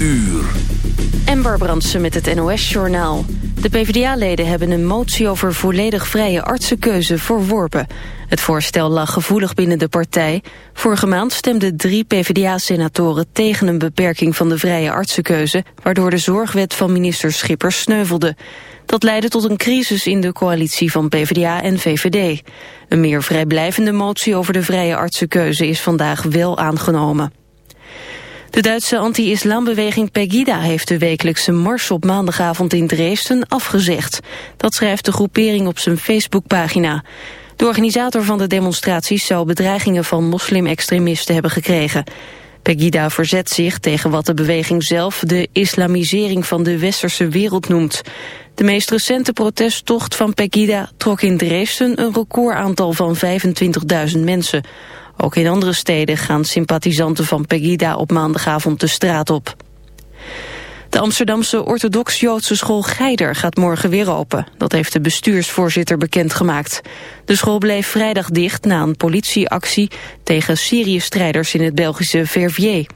uur. Ember Brandsen met het NOS-journaal. De PvdA-leden hebben een motie over volledig vrije artsenkeuze verworpen. Het voorstel lag gevoelig binnen de partij. Vorige maand stemden drie PvdA-senatoren tegen een beperking van de vrije artsenkeuze... waardoor de zorgwet van minister Schippers sneuvelde. Dat leidde tot een crisis in de coalitie van PvdA en VVD. Een meer vrijblijvende motie over de vrije artsenkeuze is vandaag wel aangenomen. De Duitse anti-islambeweging Pegida heeft de wekelijkse mars op maandagavond in Dresden afgezegd. Dat schrijft de groepering op zijn Facebookpagina. De organisator van de demonstraties zou bedreigingen van moslim-extremisten hebben gekregen. Pegida verzet zich tegen wat de beweging zelf de islamisering van de westerse wereld noemt. De meest recente protesttocht van Pegida trok in Dresden een recordaantal van 25.000 mensen. Ook in andere steden gaan sympathisanten van Pegida op maandagavond de straat op. De Amsterdamse orthodox-Joodse school Geider gaat morgen weer open. Dat heeft de bestuursvoorzitter bekendgemaakt. De school bleef vrijdag dicht na een politieactie tegen Syrië-strijders in het Belgische Verviers.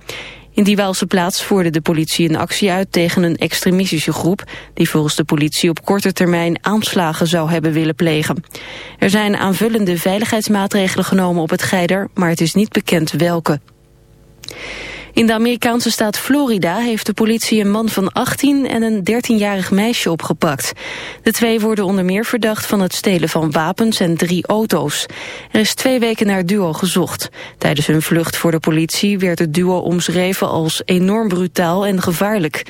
In die Waalse plaats voerde de politie een actie uit tegen een extremistische groep... die volgens de politie op korte termijn aanslagen zou hebben willen plegen. Er zijn aanvullende veiligheidsmaatregelen genomen op het Geider... maar het is niet bekend welke. In de Amerikaanse staat Florida heeft de politie een man van 18 en een 13-jarig meisje opgepakt. De twee worden onder meer verdacht van het stelen van wapens en drie auto's. Er is twee weken naar duo gezocht. Tijdens hun vlucht voor de politie werd het duo omschreven als enorm brutaal en gevaarlijk.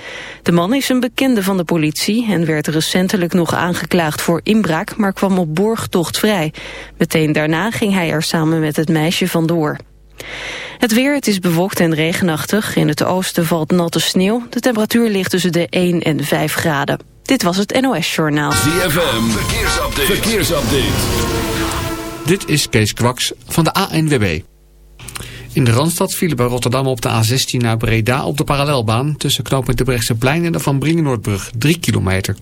De man is een bekende van de politie en werd recentelijk nog aangeklaagd voor inbraak, maar kwam op borgtocht vrij. Meteen daarna ging hij er samen met het meisje vandoor. Het weer, het is bewolkt en regenachtig. In het oosten valt natte sneeuw. De temperatuur ligt tussen de 1 en 5 graden. Dit was het NOS Journaal. ZFM, verkeersupdate. verkeersupdate. Dit is Kees Kwaks van de ANWB. In de Randstad vielen bij Rotterdam op de A16 naar Breda op de parallelbaan... tussen knooppunt de Brechtseplein en de Van Bringen-Noordbrug, 3 kilometer.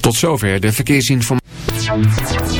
Tot zover de verkeersinformatie.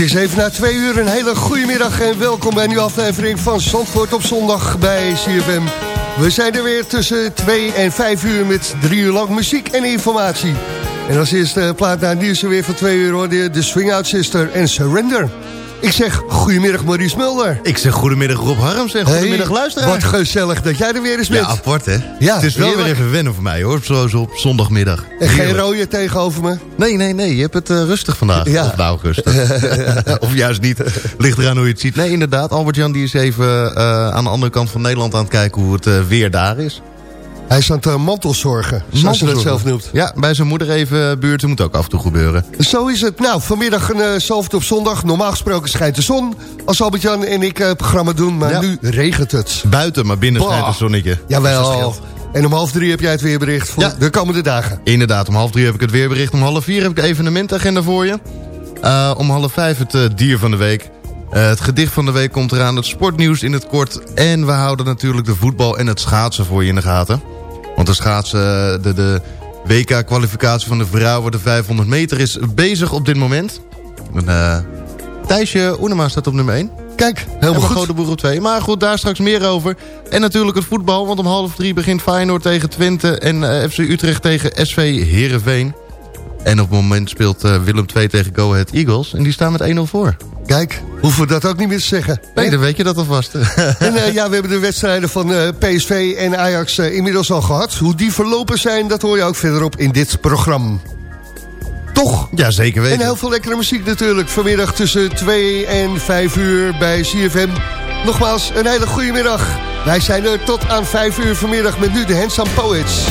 Het is even na twee uur, een hele goede middag en welkom bij een nieuwe aflevering van Zandvoort op zondag bij CFM. We zijn er weer tussen 2 en 5 uur met drie uur lang muziek en informatie. En als eerste plaat naar nieuws weer van twee uur hoorde de Swing Out Sister en Surrender. Ik zeg goedemiddag Maurice Mulder. Ik zeg goedemiddag Rob Harm, zeg goedemiddag hey, luisteraar. Wat gezellig dat jij er weer eens bent. Ja, apart hè. Ja, het is wel weer even wennen voor mij hoor, zo, zo op zondagmiddag. En geen rode tegenover me? Nee, nee, nee, je hebt het uh, rustig vandaag. Ja. Of nou rustig. of juist niet, ligt eraan hoe je het ziet. Nee, inderdaad, Albert-Jan die is even uh, aan de andere kant van Nederland aan het kijken hoe het uh, weer daar is. Hij is aan het uh, mantelzorgen, zoals hij het zelf noemt. Ja, bij zijn moeder even buurten moet ook af en toe gebeuren. Zo is het. Nou, vanmiddag een uh, op zondag. Normaal gesproken schijnt de zon als Albert-Jan en ik het programma doen. Maar nu regent het. Buiten, maar binnen schijnt het zonnetje. Jawel. En om half drie heb jij het weerbericht voor ja. de komende dagen. Inderdaad, om half drie heb ik het weerbericht. Om half vier heb ik de evenementagenda voor je. Uh, om half vijf het dier van de week. Uh, het gedicht van de week komt eraan, het sportnieuws in het kort. En we houden natuurlijk de voetbal en het schaatsen voor je in de gaten. Want de schaatsen, de, de WK-kwalificatie van de vrouwen, de 500 meter, is bezig op dit moment. En, uh, Thijsje Oenema staat op nummer 1. Kijk, helemaal goed. de Boer op 2. Maar goed, daar straks meer over. En natuurlijk het voetbal, want om half drie begint Feyenoord tegen Twente... en uh, FC Utrecht tegen SV Heerenveen. En op het moment speelt uh, Willem 2 tegen Go Ahead Eagles. En die staan met 1-0 voor. Kijk, hoeven we dat ook niet meer te zeggen. Nee, dan weet je dat alvast. en uh, ja, we hebben de wedstrijden van uh, PSV en Ajax inmiddels al gehad. Hoe die verlopen zijn, dat hoor je ook verderop in dit programma. Toch? Ja, zeker weten. En heel veel lekkere muziek natuurlijk. Vanmiddag tussen 2 en 5 uur bij CFM. Nogmaals, een hele goede middag. Wij zijn er tot aan 5 uur vanmiddag met nu de Handsome Poets.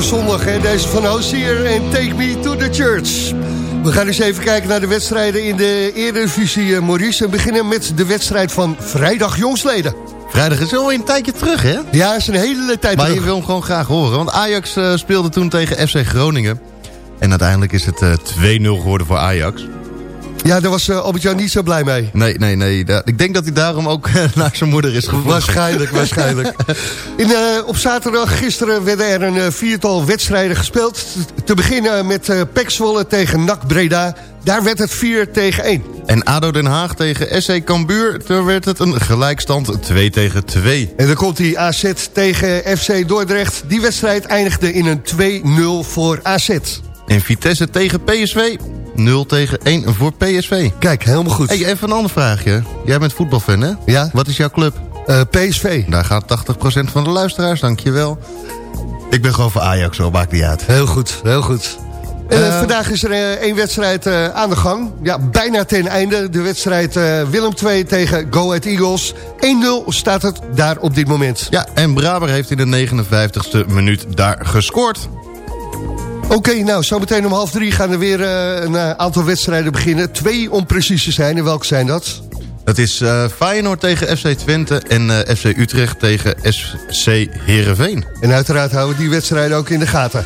Voor zondag, hè? Deze van Hozier en Take Me to the Church. We gaan eens even kijken naar de wedstrijden in de Eredivisie, eh, Maurice. En beginnen met de wedstrijd van vrijdag jongsleden. Vrijdag is wel een tijdje terug, hè? Ja, is een hele tijd Maar je wil hem gewoon graag horen. Want Ajax eh, speelde toen tegen FC Groningen. En uiteindelijk is het eh, 2-0 geworden voor Ajax. Ja, daar was uh, Albert-Jan niet zo blij mee. Nee, nee, nee. Da- ik denk dat hij daarom ook eh, naar zijn moeder is gevlogen. Waarschijnlijk, waarschijnlijk. In, eh, op zaterdag gisteren werden er een eh, viertal wedstrijden gespeeld. Te beginnen met uh, Pek Zwolle tegen NAC Breda. Daar werd het 4 tegen 1. En ADO Den Haag tegen SC Cambuur. Toen werd het een gelijkstand 2 tegen 2. En dan komt die AZ tegen FC Dordrecht. Die wedstrijd eindigde in een 2-0 voor AZ. En Vitesse tegen PSV. 0 tegen 1 voor PSV. Kijk, helemaal goed. Hey, even een ander vraagje. Jij bent voetbalfan, hè? Ja. Wat is jouw club? Uh, PSV. Daar gaat 80% van de luisteraars, dankjewel. Ik ben gewoon voor Ajax, zo maakt niet uit. Heel goed, heel goed. Uh, uh, vandaag is er uh, één wedstrijd uh, aan de gang. Ja, bijna ten einde. De wedstrijd Willem 2 tegen Go Ahead Eagles. 1-0 staat het daar op dit moment. Ja, en Braber heeft in de 59ste minuut daar gescoord. Oké, nou, zo meteen om half drie gaan er weer eh, een eh, aantal wedstrijden beginnen. Twee om precies te zijn. En welke zijn dat? Dat is eh, Feyenoord tegen FC Twente en FC Utrecht tegen SC Heerenveen. En uiteraard houden we die wedstrijden ook in de gaten.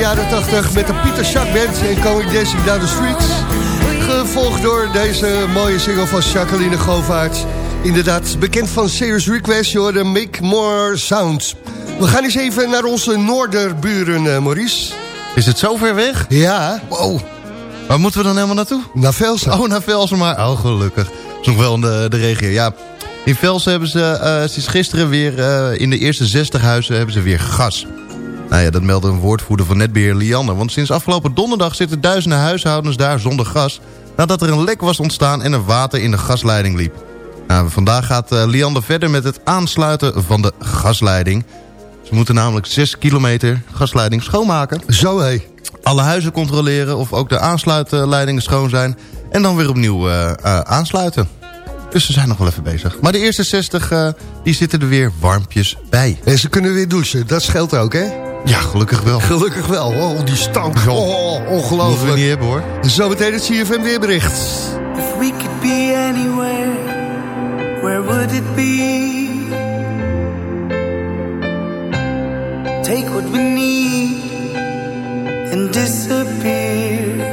Jaren 80 met de Pieter Schack Band en Going Dancing Down the Streets. Gevolgd door deze mooie single van Jacqueline Govaert. Inderdaad, bekend van Serious Request, je hoorde Make More Sound. We gaan eens even naar onze noorderburen, eh, Maurice. Is het zo ver weg? Ja, Wow. Waar moeten we dan helemaal naartoe? naar Velsen. Oh, naar Velsen maar. Oh, gelukkig. Dat is nog wel in de, de regio. Ja, in Velsen hebben ze eh, sinds gisteren weer... eh, in de eerste 60 huizen hebben ze weer gas. Nou ja, dat meldde een woordvoerder van netbeheer Liander. Want sinds afgelopen donderdag zitten duizenden huishoudens daar zonder gas... nadat er een lek was ontstaan en er water in de gasleiding liep. Nou, vandaag gaat eh, Liander verder met het aansluiten van de gasleiding. Ze moeten namelijk 6 kilometer gasleiding schoonmaken Zo hé. alle huizen controleren of ook de aansluitleidingen schoon zijn. En dan weer opnieuw eh, eh, aansluiten. Dus ze zijn nog wel even bezig. Maar de eerste 60, eh, die zitten er weer warmpjes bij. En ze kunnen weer douchen, dat scheelt ook, hè? Ja, gelukkig wel. Gelukkig wel. Oh, die stank. Oh, Moeten we ongelooflijk. niet hebben hoor. Zometeen het CFM weerbericht. If we could be anywhere, where would it be? Take what we need and disappear.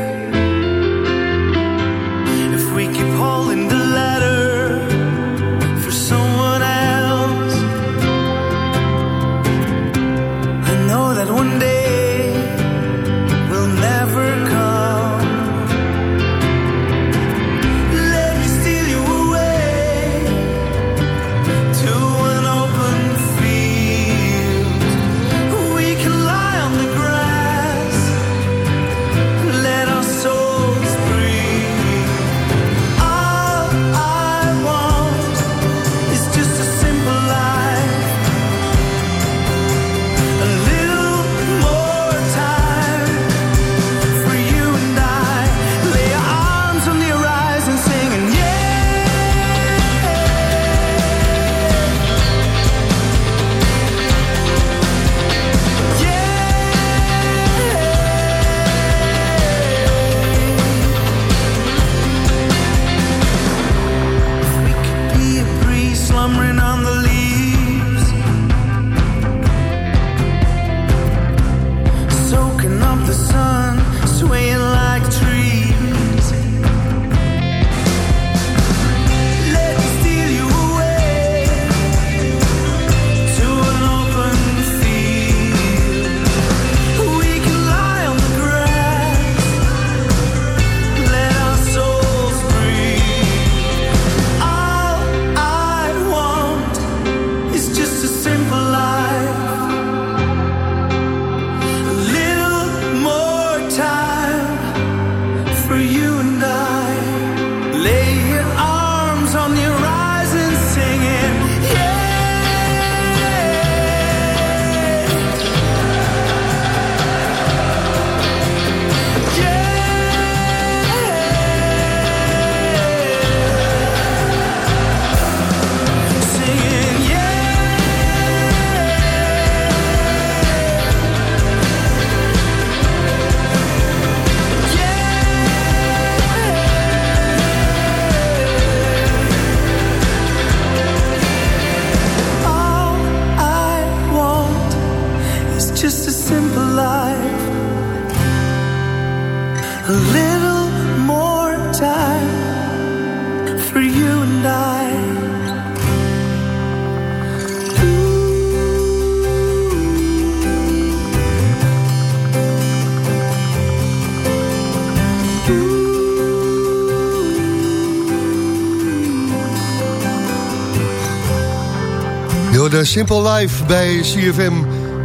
Simple Life bij CFM.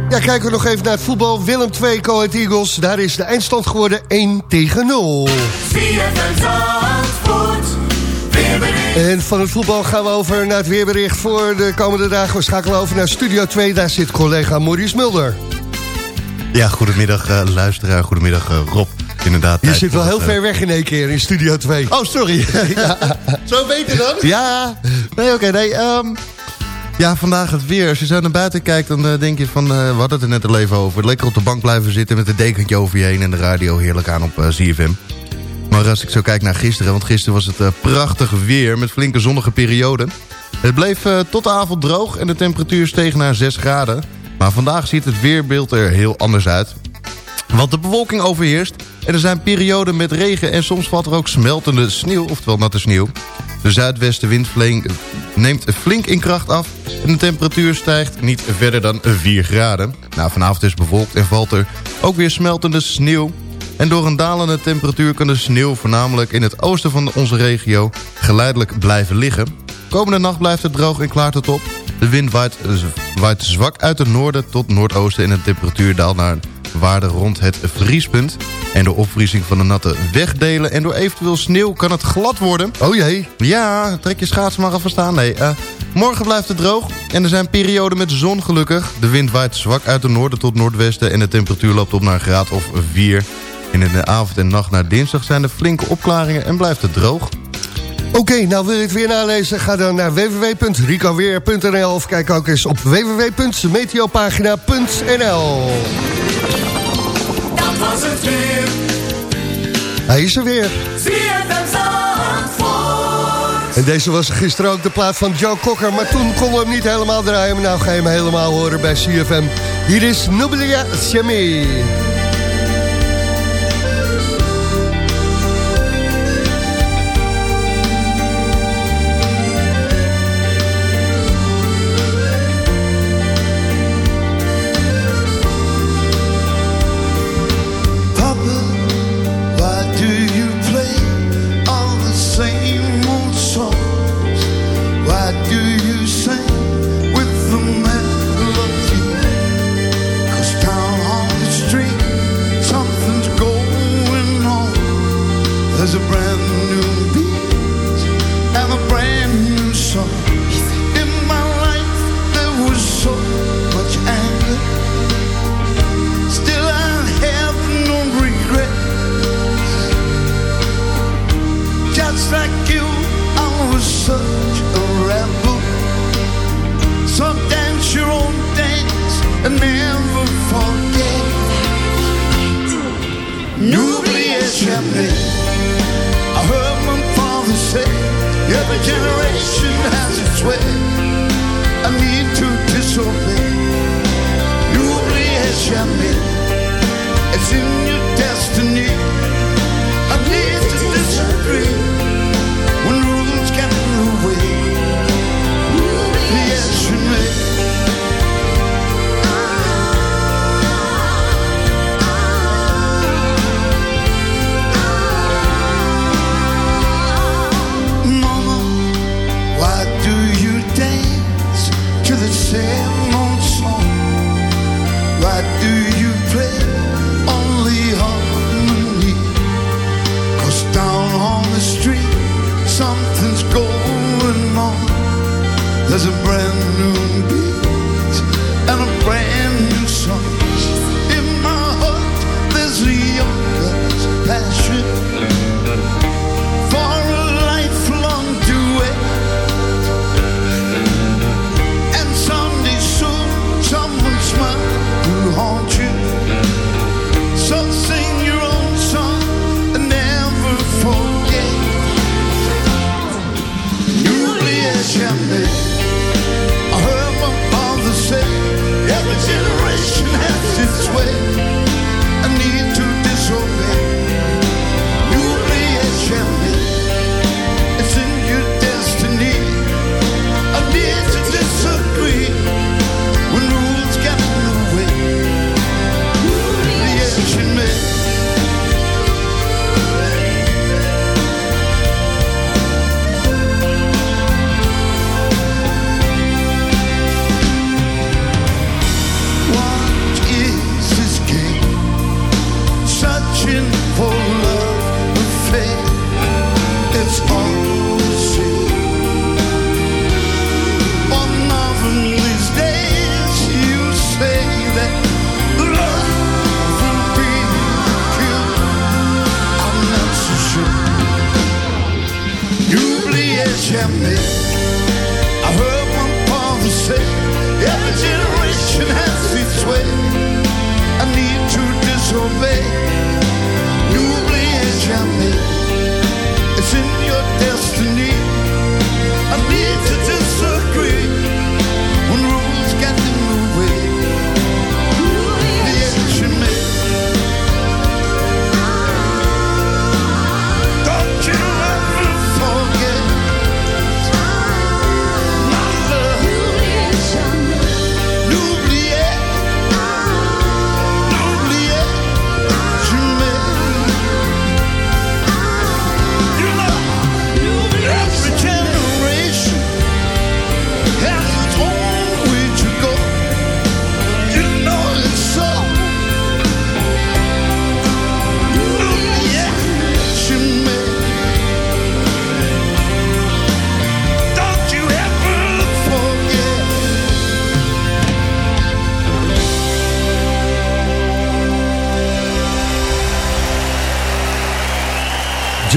Ja, kijken we nog even naar het voetbal. Willem 2, Coët Eagles. Daar is de eindstand geworden 1 tegen 0. CFM Zandvoort, weer En van het voetbal gaan we over naar het weerbericht voor de komende dagen. We schakelen over naar Studio 2. Daar zit collega Maurice Mulder. Ja, goedemiddag uh, luisteraar, goedemiddag uh, Rob. Inderdaad. Je zit wel heel ver weg in één keer in Studio 2. Oh, sorry. ja. Zo beter dan? Ja. Nee, oké, okay, nee. Um, ja, vandaag het weer. Als je zo naar buiten kijkt, dan uh, denk je van... Uh, we hadden het er net al even over. Lekker op de bank blijven zitten met een dekentje over je heen... en de radio heerlijk aan op uh, ZFM. Maar als ik zo kijk naar gisteren... want gisteren was het prachtig weer met flinke zonnige perioden. Het bleef tot de avond droog en de temperatuur steeg naar 6 graden. Maar vandaag ziet het weerbeeld er heel anders uit. Want de bewolking overheerst en er zijn perioden met regen... en soms valt er ook smeltende sneeuw, oftewel natte sneeuw. De zuidwestenwind neemt flink in kracht af... en de temperatuur stijgt niet verder dan 4 graden. Nou, vanavond is bewolkt en valt er ook weer smeltende sneeuw... En door een dalende temperatuur kan de sneeuw voornamelijk in het oosten van onze regio geleidelijk blijven liggen. Komende nacht blijft het droog en klaart het op. De wind waait, waait zwak uit het noorden tot noordoosten en de temperatuur daalt naar waarde rond het vriespunt. En door opvriezing van de natte wegdelen en door eventueel sneeuw kan het glad worden. Oh jee. Ja, trek je schaatsen maar even staan. Nee, uh, morgen blijft het droog en er zijn perioden met zon gelukkig. De wind waait zwak uit het noorden tot noordwesten en de temperatuur loopt op naar een graad of 4. En in de avond en nacht naar dinsdag zijn er flinke opklaringen en blijft het droog. Oké, okay, nou wil je het weer nalezen? Ga dan naar www.ricoweer.nl of kijk ook eens op www.meteopagina.nl Dat was het weer. Hij is er weer. En deze was gisteren ook de plaat van Joe Cocker. Maar toen konden we hem niet helemaal draaien. Maar nou ga je hem helemaal horen bij CFM. Hier is Nublia Siamé.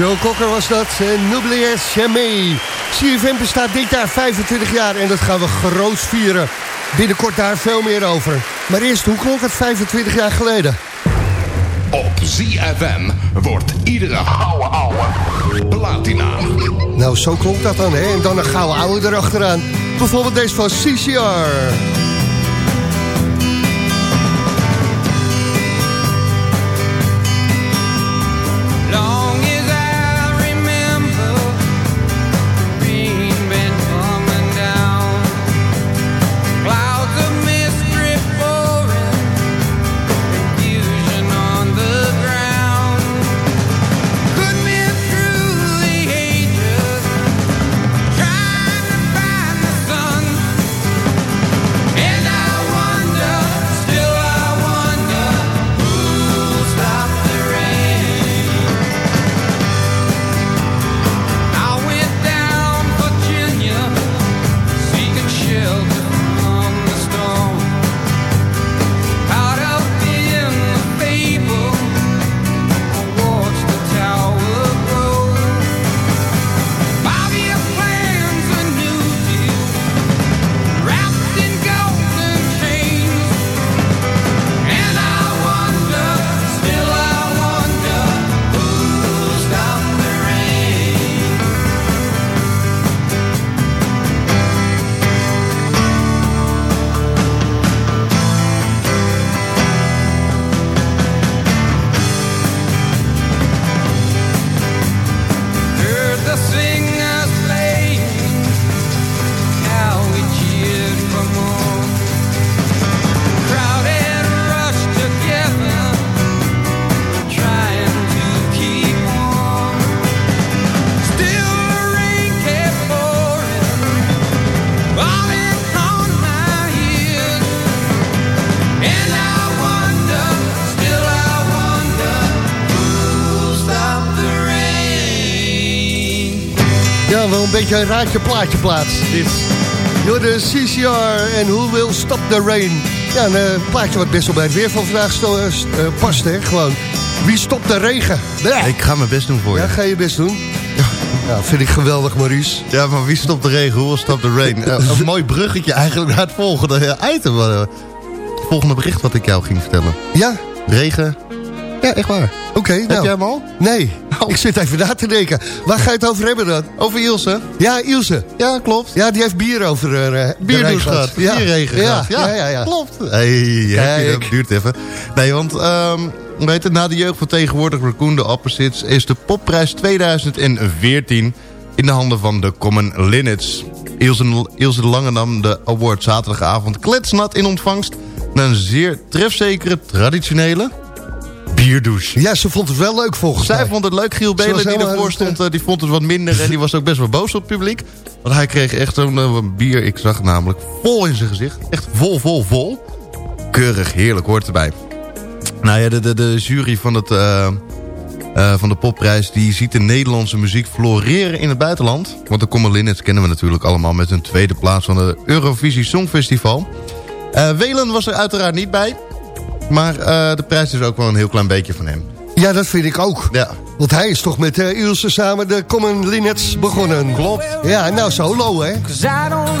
Joe Cocker was dat. En N'oubliez jamais. CFM bestaat dit jaar 25 jaar en dat gaan we groot vieren. Binnenkort daar veel meer over. Maar eerst, hoe klonk het 25 jaar geleden? Op ZFM wordt iedere gouden ouwe platina. Nou, zo klonk dat dan, hè? En dan een gouden oude erachteraan. Bijvoorbeeld deze van CCR. Beetje raadje plaatje plaats. Dit. Door de CCR en Who Will Stop the Rain. Ja, een eh, plaatje wat best wel bij het weer van vandaag eh, past, hè. Gewoon, wie stopt de regen? Ik ga mijn best doen voor Ja, je. ga je best doen. Ja, vind ik geweldig, Maurice. Ja, maar wie stopt de regen? Hoe stopt de rain? Een mooi bruggetje eigenlijk naar het volgende item. het volgende bericht wat ik jou ging vertellen. Ja, Regen. Ja, echt waar. oké. Heb nou. jij hem al? Nee, ik zit even na te denken. Waar ga je het over hebben dan? Over Ilse? Ja, Ilse. Ja, klopt. Ja, die heeft bier over uh, Bierdoes regen gehad. Ja. Bierregen ja, gehad. ja, ja, ja. Klopt. Hey, Kijk. dat duurt even. Nee, want ehm, weet je, na de jeugd van tegenwoordig Raccoon de Opposites... is de popprijs 2014 in de handen van de Common Linnets. Ilse, Ilse de Lange nam de award zaterdagavond kletsnat in ontvangst... na een zeer trefzekere, traditionele bierdouche. Ja, ze vond het wel leuk volgens Zij mij. vond het leuk. Giel Belen die ervoor stond, eh, die vond het wat minder. En die was ook best wel boos op het publiek. Want hij kreeg echt zo'n eh, bier, ik zag namelijk, vol in zijn gezicht. Echt vol, vol, vol. Keurig, heerlijk, hoort erbij. Nou ja, de, de, de jury van, het, eh, van de popprijs... die ziet de Nederlandse muziek floreren in het buitenland. Want de Common Linnets kennen we natuurlijk allemaal... met hun tweede plaats van het Eurovisie Songfestival. Welen was er uiteraard niet bij. Maar eh, de prijs is ook wel een heel klein beetje van hem. Ja, dat vind ik ook. Ja. Want hij is toch met uh, samen de Common Linets begonnen. Klopt. Ja, nou solo hè.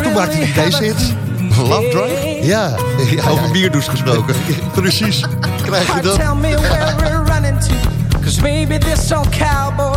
Toen maakte hij deze hit. Love Drunk? Ja. ja. Over bierdus gesproken. Precies. Krijg je dat. Tell me maybe this old cowboy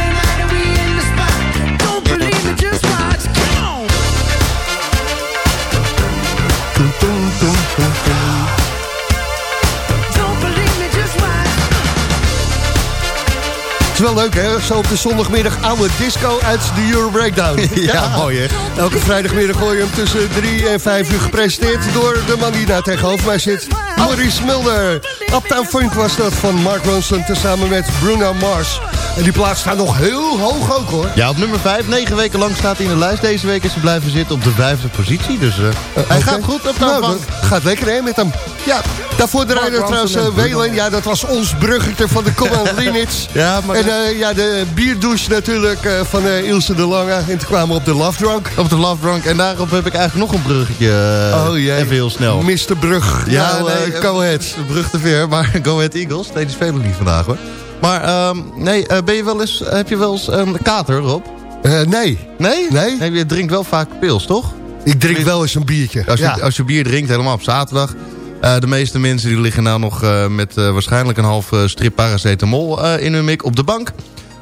wel leuk, hè? Zo op de zondagmiddag oude disco uit de Euro Breakdown. Ja, mooi, hè? Elke vrijdagmiddag gooi je hem tussen 3 en 5 uur gepresenteerd... door de man die daar tegenover mij zit, Maurice Mulder. Uptown Funk was dat van Mark Ronson... tezamen met Bruno Mars. En die plaats staat nog heel hoog ook, hoor. Ja, op nummer 5. Negen weken lang staat hij in de lijst. Deze week is hij blijven zitten op de vijfde positie. Dus eh, hij Oké. gaat goed op de Nou, aanvang. dat gaat lekker, hè, met hem. Ja, daarvoor de rijder trouwens uh, Welen. Ja, dat was ons bruggetje van de Command Limits. Ja, maar En eh, ja, de bierdouche natuurlijk eh, van eh, Ilse de Lange. En toen kwamen we op de Love Drunk. op de Love Drunk. En daarop heb ik eigenlijk nog een bruggetje. Oh jee. Even heel snel. Mr. Brug. Ja, nou, nee, go ahead. De brug te ver, maar Go Ahead Eagles. Nee, die spelen niet vandaag hoor. Maar ehm, nee, ben je wel eens, heb je wel eens een kater, Rob? Nee, Nee? Nee. nee je drinkt wel vaak pils, toch? ik drink wel eens een biertje. Als je, ja. als je bier drinkt, helemaal op zaterdag. Eh, de meeste mensen die liggen nou nog eh, met eh, waarschijnlijk een half strip paracetamol in hun mik op de bank.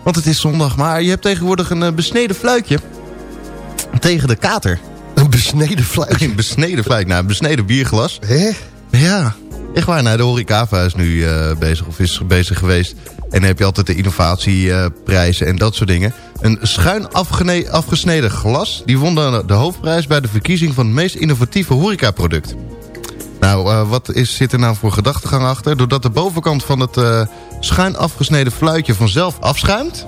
Want het is zondag. Maar je hebt tegenwoordig een besneden fluitje. Tegen de kater. Een besneden fluitje. Een besneden fluit. Nou, een besneden bierglas. Hè? Ja, echt waar. Nou, de horecava is nu bezig of is bezig geweest. En dan heb je altijd de innovatieprijzen en dat soort dingen. Een schuin afgesneden glas... die won de, de hoofdprijs bij de verkiezing van het meest innovatieve horecaproduct. Nou, eh, wat is, zit er nou voor gedachtegang achter? Doordat de bovenkant van het eh, schuin afgesneden fluitje vanzelf afschuimt...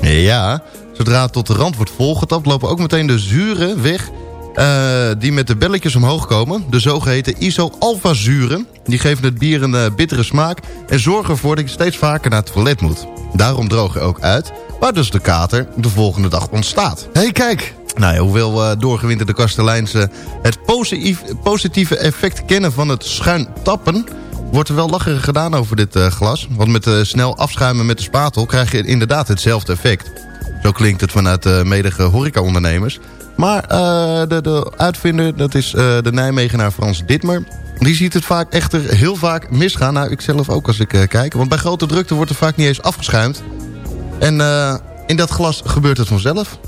Ja, zodra het tot de rand wordt volgetapt... lopen ook meteen de zuren weg eh, die met de belletjes omhoog komen. De zogeheten iso-alpha-zuren. Die geven het bier een bittere smaak... en zorgen ervoor dat je steeds vaker naar het toilet moet. Daarom droog je ook uit... waar dus de kater de volgende dag ontstaat. Hé, hey, kijk. Nou ja, hoewel eh, doorgewinterde kasteleins eh, het positief, positieve effect kennen van het schuin tappen... wordt er wel lacherig gedaan over dit eh, glas. Want met snel afschuimen met de spatel krijg je inderdaad hetzelfde effect. Zo klinkt het vanuit de medige horecaondernemers. Maar eh, de, de uitvinder, dat is eh, de Nijmegenaar Frans Ditmer... die ziet het vaak echter heel vaak misgaan. Nou, ik zelf ook als ik eh, kijk. Want bij grote drukte wordt er vaak niet eens afgeschuimd. En in dat glas gebeurt het vanzelf.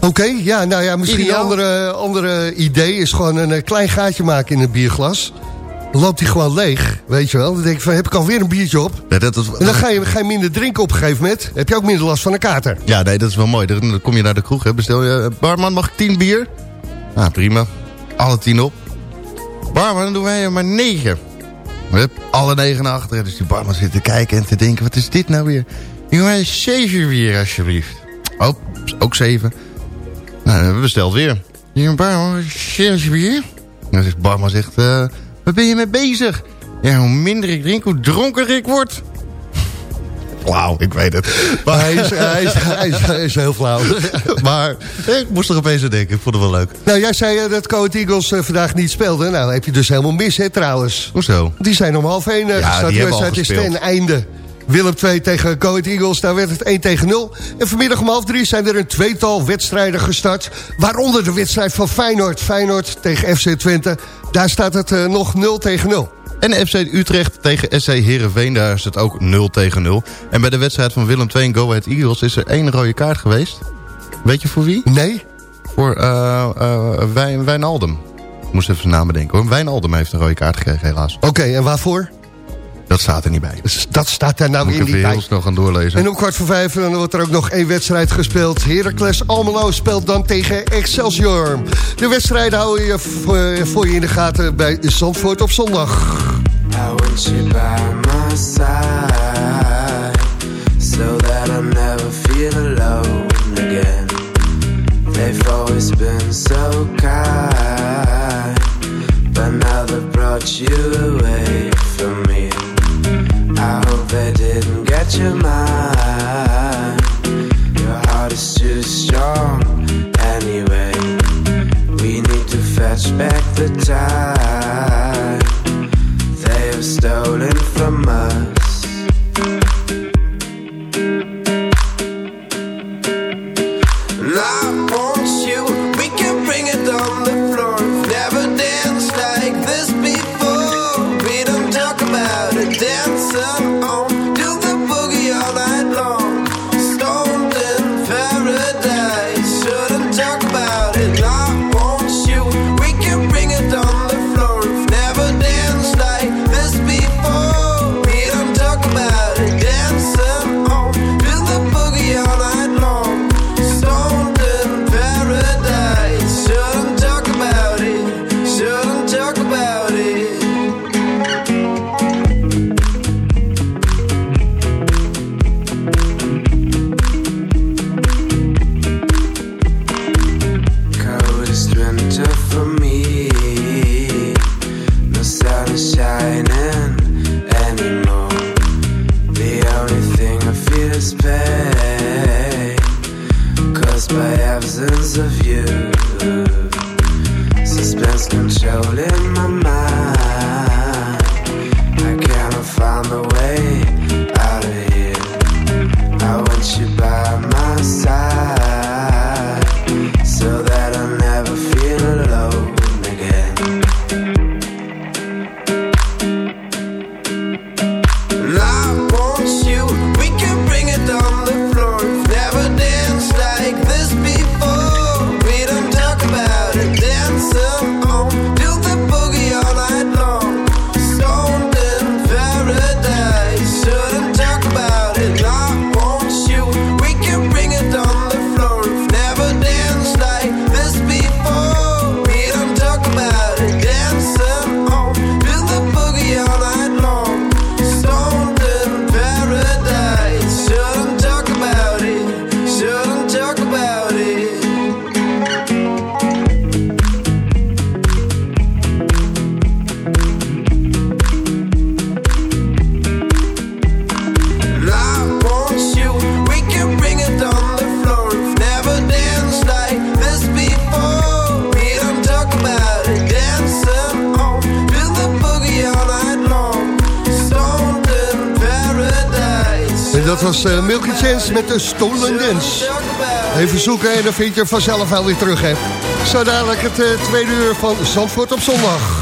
Oké, ja, nou ja, misschien een andere, andere idee is gewoon een klein gaatje maken in een bierglas. Loopt hij gewoon leeg, weet je wel. Dan denk ik van, heb ik alweer een biertje op? Nee, dat is, En dan ga je, ga je minder drinken op een gegeven moment. Heb je ook minder last van een kater. Ja, nee, dat is wel mooi. Dan kom je naar de kroeg, hè. bestel je... Barman, mag ik tien bier? Nou, prima. Alle tien op. Barman, dan doen wij er maar negen. Hup, alle negen naar achteren. Dus die barman zit te kijken en te denken... wat is dit nou weer? Jongen, zeven bier, alsjeblieft. Oh, ook zeven. Nou, dan hebben we besteld weer. Jongen, barman, zeven bier? Dan zegt barman, zegt... eh, waar ben je mee bezig? Ja, hoe minder ik drink, hoe dronker ik word. Wauw, ik weet het. Maar hij is, hij, is, hij, is, hij is heel flauw. maar ik moest er opeens aan denken. Ik vond het wel leuk. Nou, jij zei eh, dat Coat Eagles eh, vandaag niet speelde. Nou, heb je dus helemaal mis, hè, trouwens. Hoezo? Die zijn om half één uh, Ja, gestart. die wedstrijd is ten einde. Willem 2 tegen Coat Eagles, daar werd het 1 tegen 0. En vanmiddag om half drie zijn er een tweetal wedstrijden gestart. Waaronder de wedstrijd van Feyenoord. Feyenoord tegen FC Twente. Daar staat het eh, nog 0 tegen 0. En FC Utrecht tegen SC Heerenveen, daar is het ook 0 tegen 0. En bij de wedstrijd van Willem II en Go Ahead Eagles is er één rode kaart geweest. Weet je voor wie? Nee? Voor eh, Wijn, Wijnaldum. Ik moest even zijn naam bedenken hoor. Wijnaldum heeft een rode kaart gekregen helaas. Oké, en waarvoor? Dat staat er niet bij. Dus Dat staat daar nou Moet ik weer niet bij. heel snel gaan doorlezen. En om kwart voor vijf dan wordt er ook nog één wedstrijd gespeeld. Heracles Almelo speelt dan tegen Excelsior. De wedstrijden hou je voor, voor je in de gaten bij Zandvoort op zondag. I want you by my side So that I never feel alone again They've always been so kind But now they've brought you away from me I hope they didn't get your mind Your heart is too strong anyway We need to fetch back the time they have stolen from us. Dat was eh, Milky Chance met de Stolen Dance. Even zoeken en dan vind je vanzelf wel weer terug, hè. Zo dadelijk het eh, tweede uur van Zandvoort op zondag.